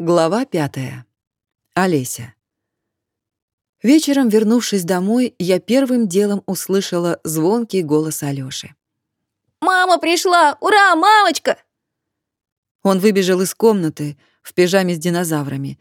Глава пятая. Олеся. Вечером, вернувшись домой, я первым делом услышала звонкий голос Алёши. «Мама пришла! Ура, мамочка!» Он выбежал из комнаты в пижаме с динозаврами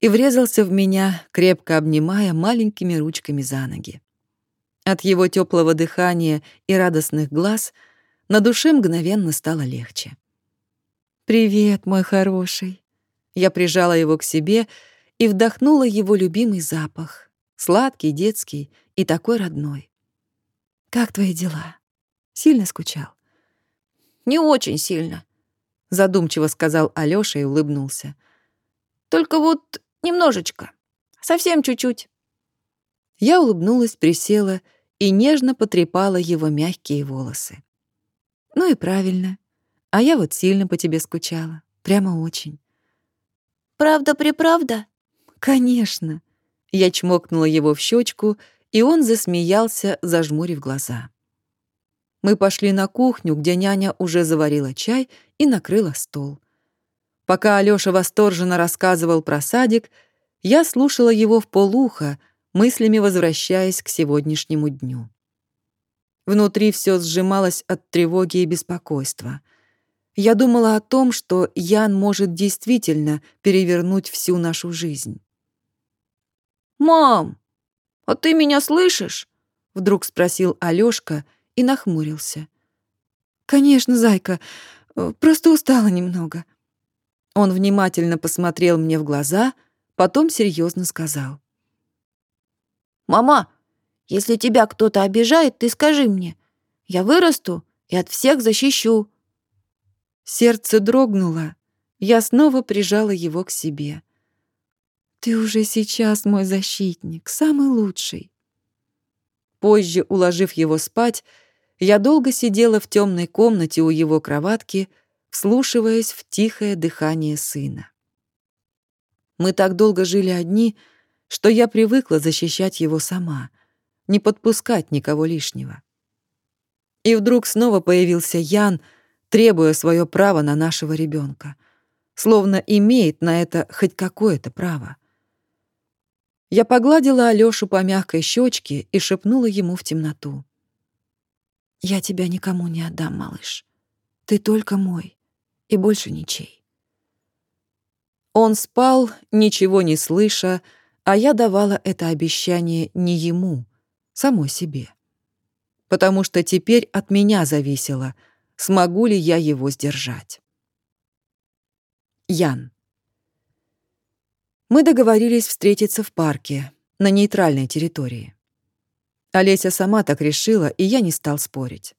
и врезался в меня, крепко обнимая маленькими ручками за ноги. От его теплого дыхания и радостных глаз на душе мгновенно стало легче. «Привет, мой хороший!» Я прижала его к себе и вдохнула его любимый запах. Сладкий, детский и такой родной. «Как твои дела? Сильно скучал?» «Не очень сильно», — задумчиво сказал Алёша и улыбнулся. «Только вот немножечко. Совсем чуть-чуть». Я улыбнулась, присела и нежно потрепала его мягкие волосы. «Ну и правильно. А я вот сильно по тебе скучала. Прямо очень. «Правда-преправда?» «Конечно». Я чмокнула его в щечку, и он засмеялся, зажмурив глаза. Мы пошли на кухню, где няня уже заварила чай и накрыла стол. Пока Алёша восторженно рассказывал про садик, я слушала его в полухо, мыслями возвращаясь к сегодняшнему дню. Внутри все сжималось от тревоги и беспокойства — я думала о том, что Ян может действительно перевернуть всю нашу жизнь. «Мам, а ты меня слышишь?» — вдруг спросил Алёшка и нахмурился. «Конечно, зайка, э, просто устала немного». Он внимательно посмотрел мне в глаза, потом серьезно сказал. «Мама, если тебя кто-то обижает, ты скажи мне. Я вырасту и от всех защищу. Сердце дрогнуло. Я снова прижала его к себе. «Ты уже сейчас мой защитник, самый лучший». Позже, уложив его спать, я долго сидела в темной комнате у его кроватки, вслушиваясь в тихое дыхание сына. Мы так долго жили одни, что я привыкла защищать его сама, не подпускать никого лишнего. И вдруг снова появился Ян — требуя свое право на нашего ребенка, словно имеет на это хоть какое-то право. Я погладила Алёшу по мягкой щечке и шепнула ему в темноту. «Я тебя никому не отдам, малыш. Ты только мой и больше ничей». Он спал, ничего не слыша, а я давала это обещание не ему, самой себе. Потому что теперь от меня зависело — смогу ли я его сдержать. Ян. Мы договорились встретиться в парке, на нейтральной территории. Олеся сама так решила, и я не стал спорить.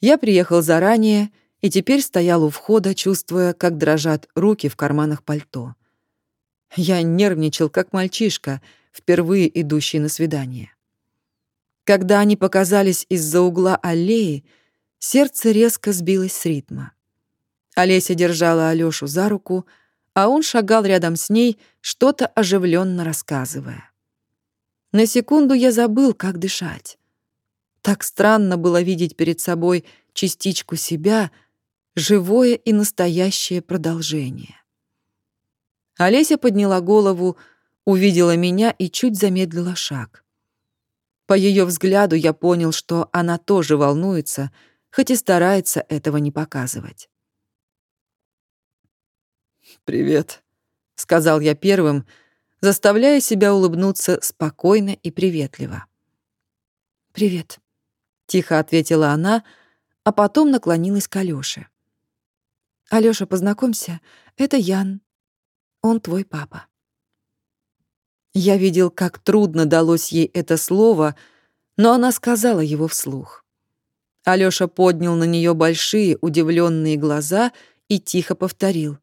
Я приехал заранее и теперь стоял у входа, чувствуя, как дрожат руки в карманах пальто. Я нервничал, как мальчишка, впервые идущий на свидание. Когда они показались из-за угла аллеи, Сердце резко сбилось с ритма. Олеся держала Алёшу за руку, а он шагал рядом с ней, что-то оживленно рассказывая. На секунду я забыл, как дышать. Так странно было видеть перед собой частичку себя, живое и настоящее продолжение. Олеся подняла голову, увидела меня и чуть замедлила шаг. По ее взгляду я понял, что она тоже волнуется — хоть и старается этого не показывать. «Привет», — сказал я первым, заставляя себя улыбнуться спокойно и приветливо. «Привет», — тихо ответила она, а потом наклонилась к Алёше. «Алёша, познакомься, это Ян. Он твой папа». Я видел, как трудно далось ей это слово, но она сказала его вслух. Алёша поднял на неё большие удивленные глаза и тихо повторил.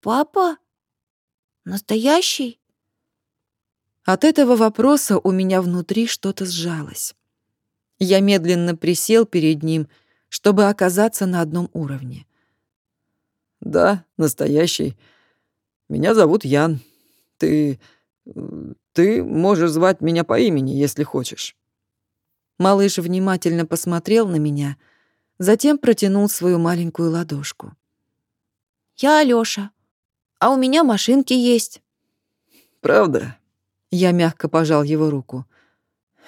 «Папа? Настоящий?» От этого вопроса у меня внутри что-то сжалось. Я медленно присел перед ним, чтобы оказаться на одном уровне. «Да, настоящий. Меня зовут Ян. Ты... ты можешь звать меня по имени, если хочешь». Малыш внимательно посмотрел на меня, затем протянул свою маленькую ладошку. «Я Алёша. а у меня машинки есть». «Правда?» Я мягко пожал его руку.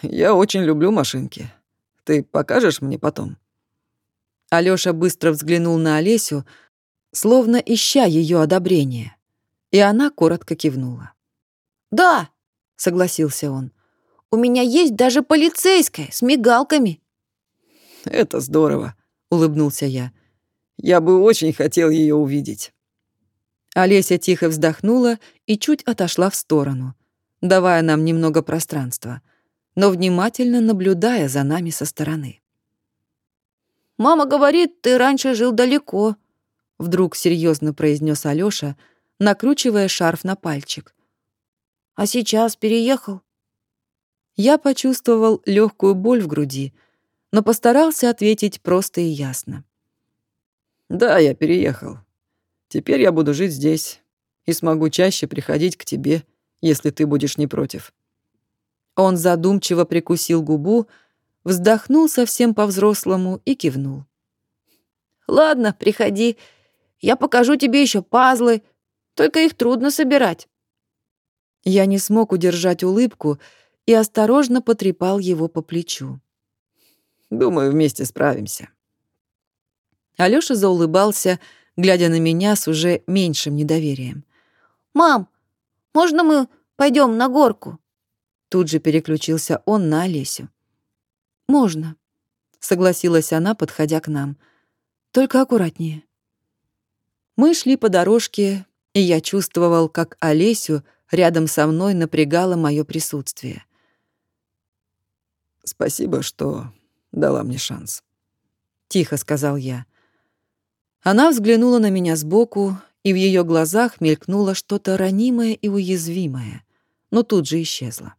«Я очень люблю машинки. Ты покажешь мне потом?» Алёша быстро взглянул на Олесю, словно ища ее одобрения, и она коротко кивнула. «Да», — согласился он, — «у меня есть даже полицейская с мигалками». «Это здорово», — улыбнулся я. «Я бы очень хотел ее увидеть». Олеся тихо вздохнула и чуть отошла в сторону, давая нам немного пространства, но внимательно наблюдая за нами со стороны. «Мама говорит, ты раньше жил далеко», — вдруг серьезно произнес Алёша, накручивая шарф на пальчик. «А сейчас переехал?» Я почувствовал легкую боль в груди, но постарался ответить просто и ясно. «Да, я переехал. Теперь я буду жить здесь и смогу чаще приходить к тебе, если ты будешь не против». Он задумчиво прикусил губу, вздохнул совсем по-взрослому и кивнул. «Ладно, приходи. Я покажу тебе еще пазлы, только их трудно собирать». Я не смог удержать улыбку и осторожно потрепал его по плечу. «Думаю, вместе справимся». Алёша заулыбался, глядя на меня с уже меньшим недоверием. «Мам, можно мы пойдем на горку?» Тут же переключился он на Олесю. «Можно», — согласилась она, подходя к нам. «Только аккуратнее». Мы шли по дорожке, и я чувствовал, как Олесю рядом со мной напрягало мое присутствие. «Спасибо, что дала мне шанс», — тихо сказал я. Она взглянула на меня сбоку, и в ее глазах мелькнуло что-то ранимое и уязвимое, но тут же исчезло.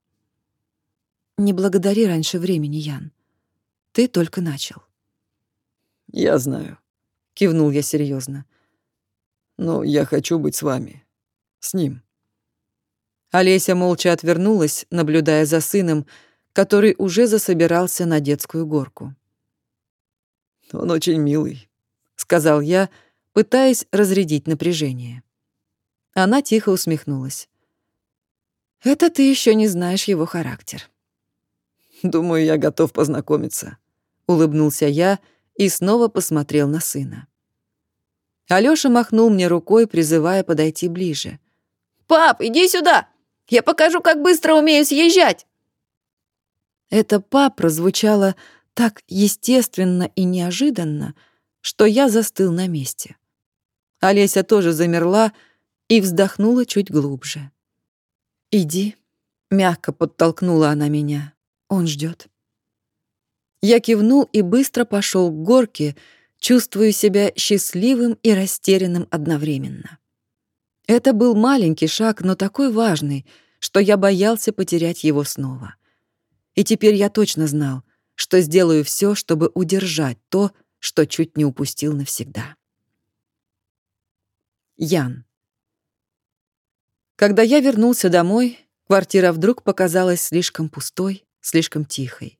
«Не благодари раньше времени, Ян. Ты только начал. Я знаю, кивнул я серьезно. Но я хочу быть с вами. С ним. Олеся молча отвернулась, наблюдая за сыном, который уже засобирался на детскую горку. Он очень милый, сказал я, пытаясь разрядить напряжение. Она тихо усмехнулась. Это ты еще не знаешь его характер. Думаю, я готов познакомиться улыбнулся я и снова посмотрел на сына. Алёша махнул мне рукой, призывая подойти ближе. «Пап, иди сюда! Я покажу, как быстро умею съезжать!» Это «пап» прозвучало так естественно и неожиданно, что я застыл на месте. Олеся тоже замерла и вздохнула чуть глубже. «Иди», — мягко подтолкнула она меня. «Он ждет. Я кивнул и быстро пошел к горке, чувствуя себя счастливым и растерянным одновременно. Это был маленький шаг, но такой важный, что я боялся потерять его снова. И теперь я точно знал, что сделаю все, чтобы удержать то, что чуть не упустил навсегда. Ян. Когда я вернулся домой, квартира вдруг показалась слишком пустой, слишком тихой.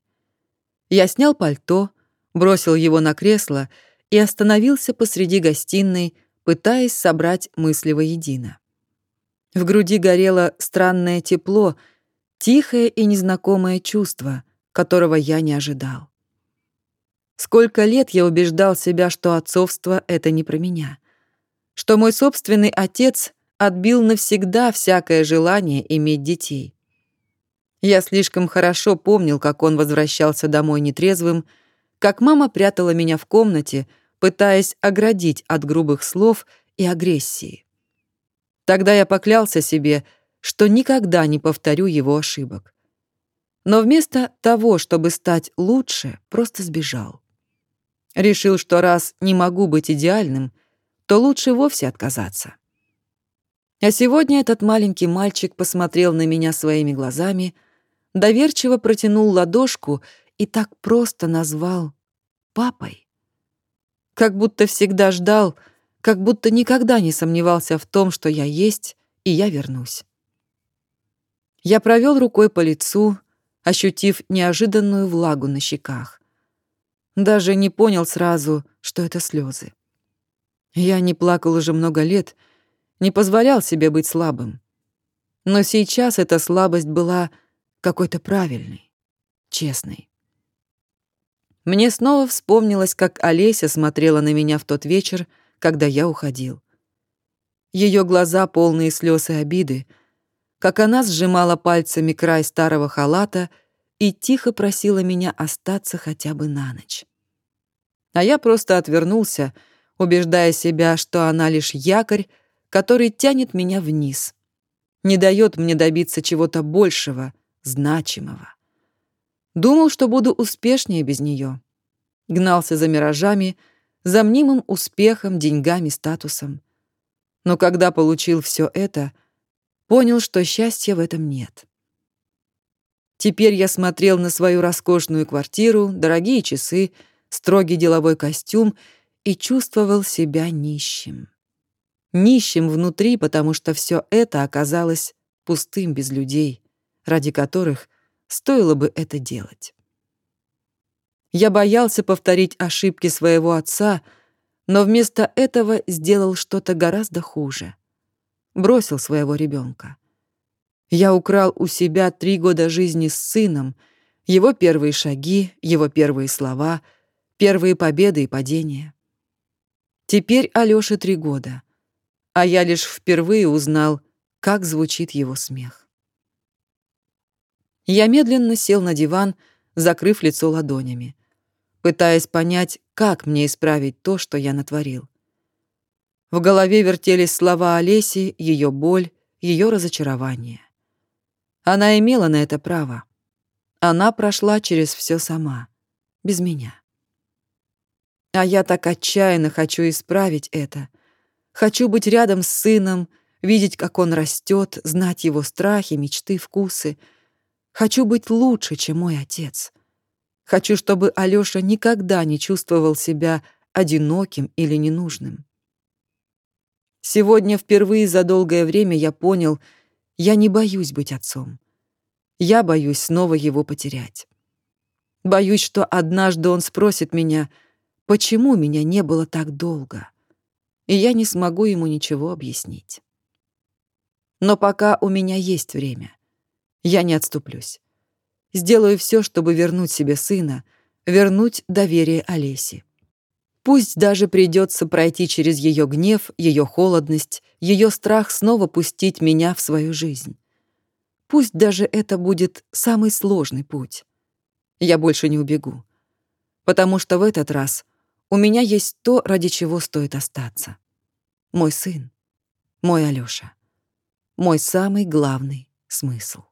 Я снял пальто, бросил его на кресло и остановился посреди гостиной, пытаясь собрать мысли воедино. В груди горело странное тепло, тихое и незнакомое чувство, которого я не ожидал. Сколько лет я убеждал себя, что отцовство — это не про меня, что мой собственный отец отбил навсегда всякое желание иметь детей. Я слишком хорошо помнил, как он возвращался домой нетрезвым, как мама прятала меня в комнате, пытаясь оградить от грубых слов и агрессии. Тогда я поклялся себе, что никогда не повторю его ошибок. Но вместо того, чтобы стать лучше, просто сбежал. Решил, что раз не могу быть идеальным, то лучше вовсе отказаться. А сегодня этот маленький мальчик посмотрел на меня своими глазами — доверчиво протянул ладошку и так просто назвал папой. Как будто всегда ждал, как будто никогда не сомневался в том, что я есть, и я вернусь. Я провел рукой по лицу, ощутив неожиданную влагу на щеках. Даже не понял сразу, что это слезы. Я не плакал уже много лет, не позволял себе быть слабым. Но сейчас эта слабость была какой-то правильной, честной. Мне снова вспомнилось, как Олеся смотрела на меня в тот вечер, когда я уходил. Ее глаза, полные слез и обиды, как она сжимала пальцами край старого халата и тихо просила меня остаться хотя бы на ночь. А я просто отвернулся, убеждая себя, что она лишь якорь, который тянет меня вниз, не дает мне добиться чего-то большего, значимого. Думал, что буду успешнее без нее. Гнался за миражами, за мнимым успехом, деньгами, статусом. Но когда получил все это, понял, что счастья в этом нет. Теперь я смотрел на свою роскошную квартиру, дорогие часы, строгий деловой костюм и чувствовал себя нищим. Нищим внутри, потому что все это оказалось пустым без людей, ради которых стоило бы это делать. Я боялся повторить ошибки своего отца, но вместо этого сделал что-то гораздо хуже. Бросил своего ребенка. Я украл у себя три года жизни с сыном, его первые шаги, его первые слова, первые победы и падения. Теперь Алёше три года, а я лишь впервые узнал, как звучит его смех. Я медленно сел на диван, закрыв лицо ладонями пытаясь понять, как мне исправить то, что я натворил. В голове вертелись слова Олеси, ее боль, ее разочарование. Она имела на это право. Она прошла через все сама, без меня. А я так отчаянно хочу исправить это. Хочу быть рядом с сыном, видеть, как он растет, знать его страхи, мечты, вкусы. Хочу быть лучше, чем мой отец. Хочу, чтобы Алёша никогда не чувствовал себя одиноким или ненужным. Сегодня впервые за долгое время я понял, я не боюсь быть отцом. Я боюсь снова его потерять. Боюсь, что однажды он спросит меня, почему меня не было так долго, и я не смогу ему ничего объяснить. Но пока у меня есть время, я не отступлюсь. Сделаю все, чтобы вернуть себе сына, вернуть доверие Олесе. Пусть даже придется пройти через ее гнев, ее холодность, ее страх снова пустить меня в свою жизнь. Пусть даже это будет самый сложный путь. Я больше не убегу. Потому что в этот раз у меня есть то, ради чего стоит остаться. Мой сын, мой Алёша, мой самый главный смысл.